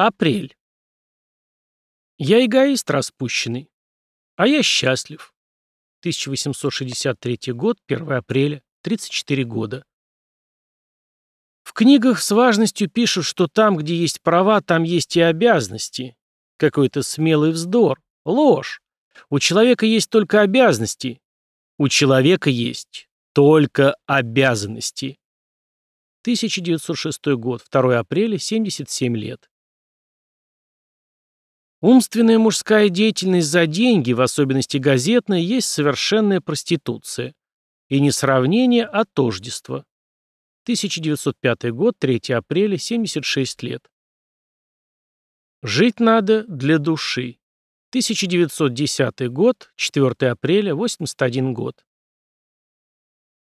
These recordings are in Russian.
Апрель. Я эгоист распущенный, а я счастлив. 1863 год, 1 апреля, 34 года. В книгах с важностью пишут, что там, где есть права, там есть и обязанности. Какой-то смелый вздор. Ложь. У человека есть только обязанности. У человека есть только обязанности. 1906 год, 2 апреля, 77 лет. Умственная мужская деятельность за деньги, в особенности газетная, есть совершенная проституция. И не сравнение, а тождество. 1905 год, 3 апреля, 76 лет. Жить надо для души. 1910 год, 4 апреля, 81 год.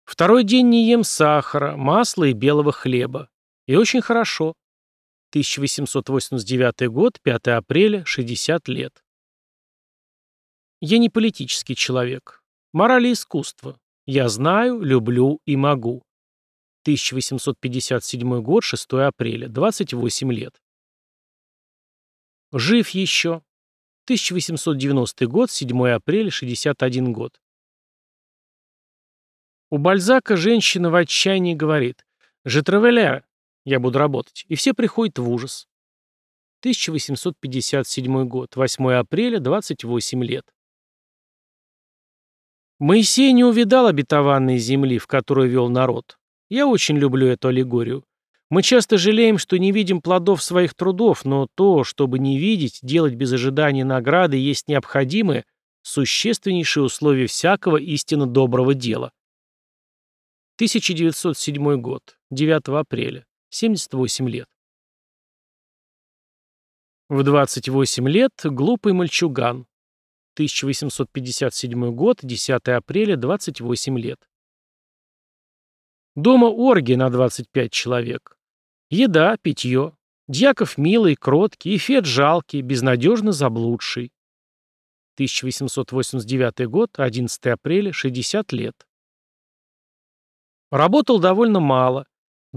Второй день не ем сахара, масла и белого хлеба. И очень хорошо. 1889 год, 5 апреля, 60 лет. Я не политический человек. Мораль и искусство. Я знаю, люблю и могу. 1857 год, 6 апреля, 28 лет. Жив еще. 1890 год, 7 апреля, 61 год. У Бальзака женщина в отчаянии говорит «Je travaille, я буду работать. И все приходят в ужас. 1857 год, 8 апреля, 28 лет. Моисей не увидал обетованной земли, в которую вел народ. Я очень люблю эту аллегорию. Мы часто жалеем, что не видим плодов своих трудов, но то, чтобы не видеть, делать без ожидания награды, есть необходимое, существеннейшее условие всякого истинно доброго дела. 1907 год, 9 апреля. 78 лет. В 28 лет глупый мальчуган. 1857 год, 10 апреля, 28 лет. Дома оргия на 25 человек. Еда, питье. Дьяков милый, кроткий, и жалкий, безнадежно заблудший. 1889 год, 11 апреля, 60 лет. Работал довольно мало.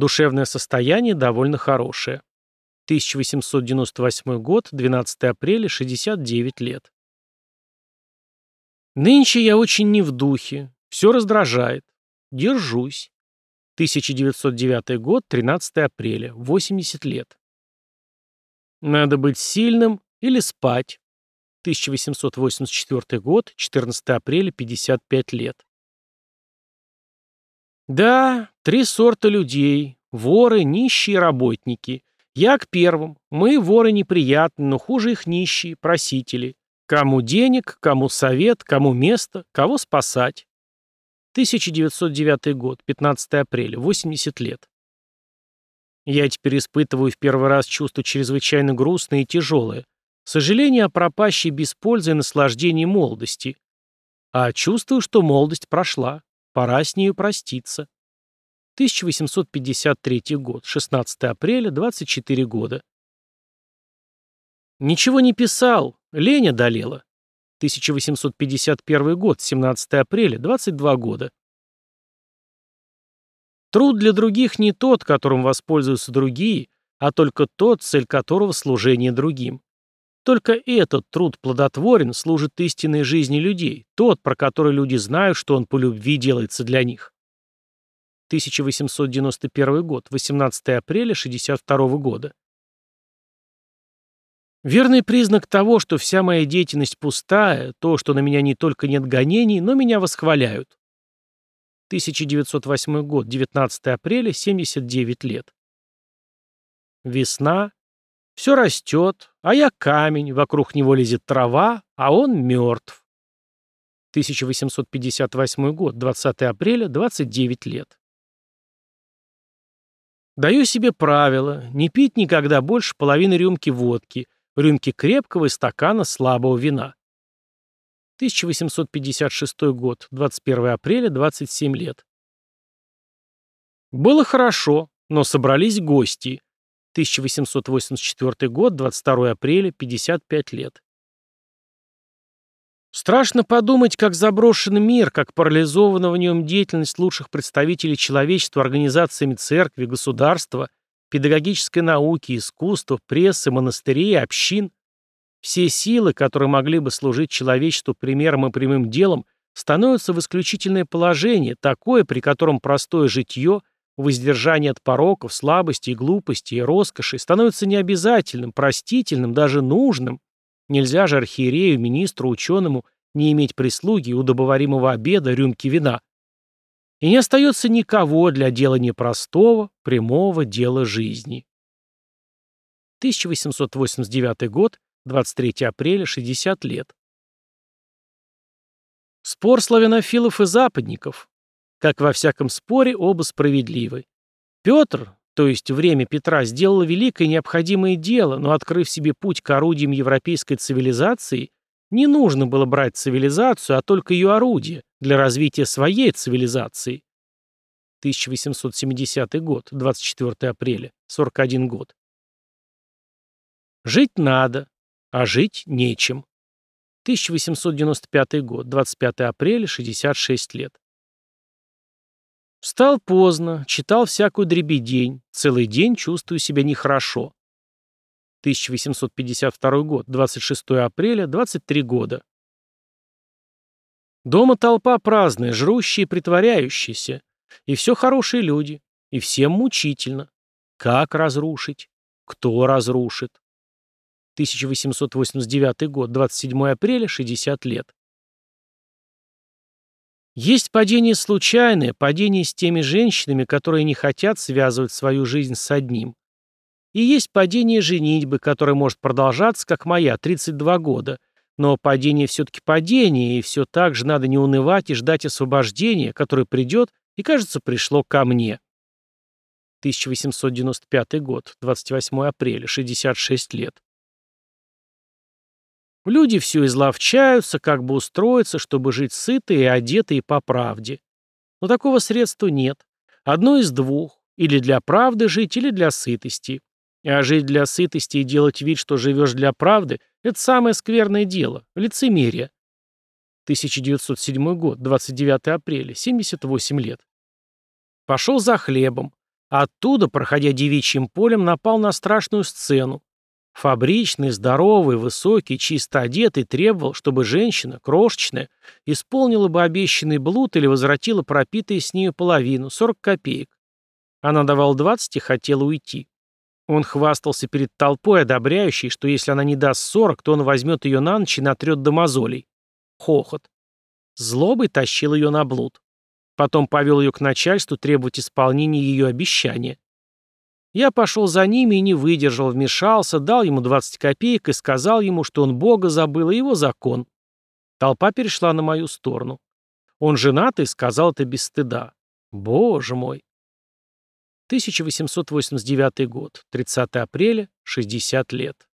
Душевное состояние довольно хорошее. 1898 год, 12 апреля, 69 лет. Нынче я очень не в духе. Все раздражает. Держусь. 1909 год, 13 апреля, 80 лет. Надо быть сильным или спать. 1884 год, 14 апреля, 55 лет. Да, три сорта людей. Воры, нищие работники. Я к первым. Мы, воры, неприятны, но хуже их нищие, просители. Кому денег, кому совет, кому место, кого спасать. 1909 год, 15 апреля, 80 лет. Я теперь испытываю в первый раз чувство чрезвычайно грустное и тяжелое. Сожаление о пропащей без пользы и наслаждении молодости. А чувствую, что молодость прошла. Пора с нею проститься. 1853 год, 16 апреля, 24 года. Ничего не писал, лень одолела. 1851 год, 17 апреля, 22 года. Труд для других не тот, которым воспользуются другие, а только тот, цель которого служение другим. Только этот труд плодотворен, служит истинной жизни людей, тот, про который люди знают, что он по любви делается для них. 1891 год, 18 апреля 62 года. Верный признак того, что вся моя деятельность пустая, то, что на меня не только нет гонений, но меня восхваляют. 1908 год, 19 апреля, 79 лет. Весна, все растет, а я камень, вокруг него лезет трава, а он мертв. 1858 год, 20 апреля, 29 лет. Даю себе правило не пить никогда больше половины рюмки водки, рюмки крепкого и стакана слабого вина. 1856 год, 21 апреля, 27 лет. Было хорошо, но собрались гости. 1884 год, 22 апреля, 55 лет. Страшно подумать, как заброшен мир, как парализована в нем деятельность лучших представителей человечества организациями церкви, государства, педагогической науки, искусства, прессы, монастырей, общин. Все силы, которые могли бы служить человечеству примером и прямым делом, становятся в исключительное положение, такое, при котором простое житье, воздержание от пороков, слабости, глупости и роскоши становится необязательным, простительным, даже нужным. Нельзя же архиерею, министру, ученому не иметь прислуги, удобоваримого обеда, рюмки вина. И не остается никого для делания простого, прямого дела жизни. 1889 год, 23 апреля, 60 лет. Спор славянофилов и западников. Как во всяком споре, оба справедливы. Петр, то есть время Петра, сделал великое необходимое дело, но, открыв себе путь к орудиям европейской цивилизации, не нужно было брать цивилизацию, а только ее орудие для развития своей цивилизации. 1870 год, 24 апреля, 41 год. Жить надо, а жить нечем. 1895 год, 25 апреля, 66 лет. Встал поздно, читал всякую дребедень, целый день чувствую себя нехорошо. 1852 год, 26 апреля, 23 года. Дома толпа праздная, жрущая и притворяющаяся. И все хорошие люди. И всем мучительно. Как разрушить? Кто разрушит? 1889 год, 27 апреля, 60 лет. Есть падение случайное, падение с теми женщинами, которые не хотят связывать свою жизнь с одним. И есть падение женитьбы, которое может продолжаться, как моя, 32 года. Но падение все-таки падение, и все так же надо не унывать и ждать освобождения, которое придет и, кажется, пришло ко мне. 1895 год, 28 апреля, 66 лет. Люди все изловчаются, как бы устроиться, чтобы жить сытые и одетые по правде. Но такого средства нет. Одно из двух. Или для правды жить, или для сытости. А жить для сытости и делать вид, что живешь для правды, это самое скверное дело, лицемерие. 1907 год, 29 апреля, 78 лет. Пошел за хлебом. Оттуда, проходя девичьим полем, напал на страшную сцену. Фабричный, здоровый, высокий, чисто одетый требовал, чтобы женщина, крошечная, исполнила бы обещанный блуд или возвратила пропитые с нею половину, 40 копеек. Она давала 20 и хотела уйти. Он хвастался перед толпой, одобряющей, что если она не даст сорок, то он возьмет ее на ночь и натрет до мозолей. Хохот. Злобой тащил ее на блуд. Потом повел ее к начальству требовать исполнения ее обещания. Я пошел за ними и не выдержал, вмешался, дал ему 20 копеек и сказал ему, что он Бога забыл и его закон. Толпа перешла на мою сторону. Он женат и сказал это без стыда. Боже мой. 1889 год, 30 апреля, 60 лет.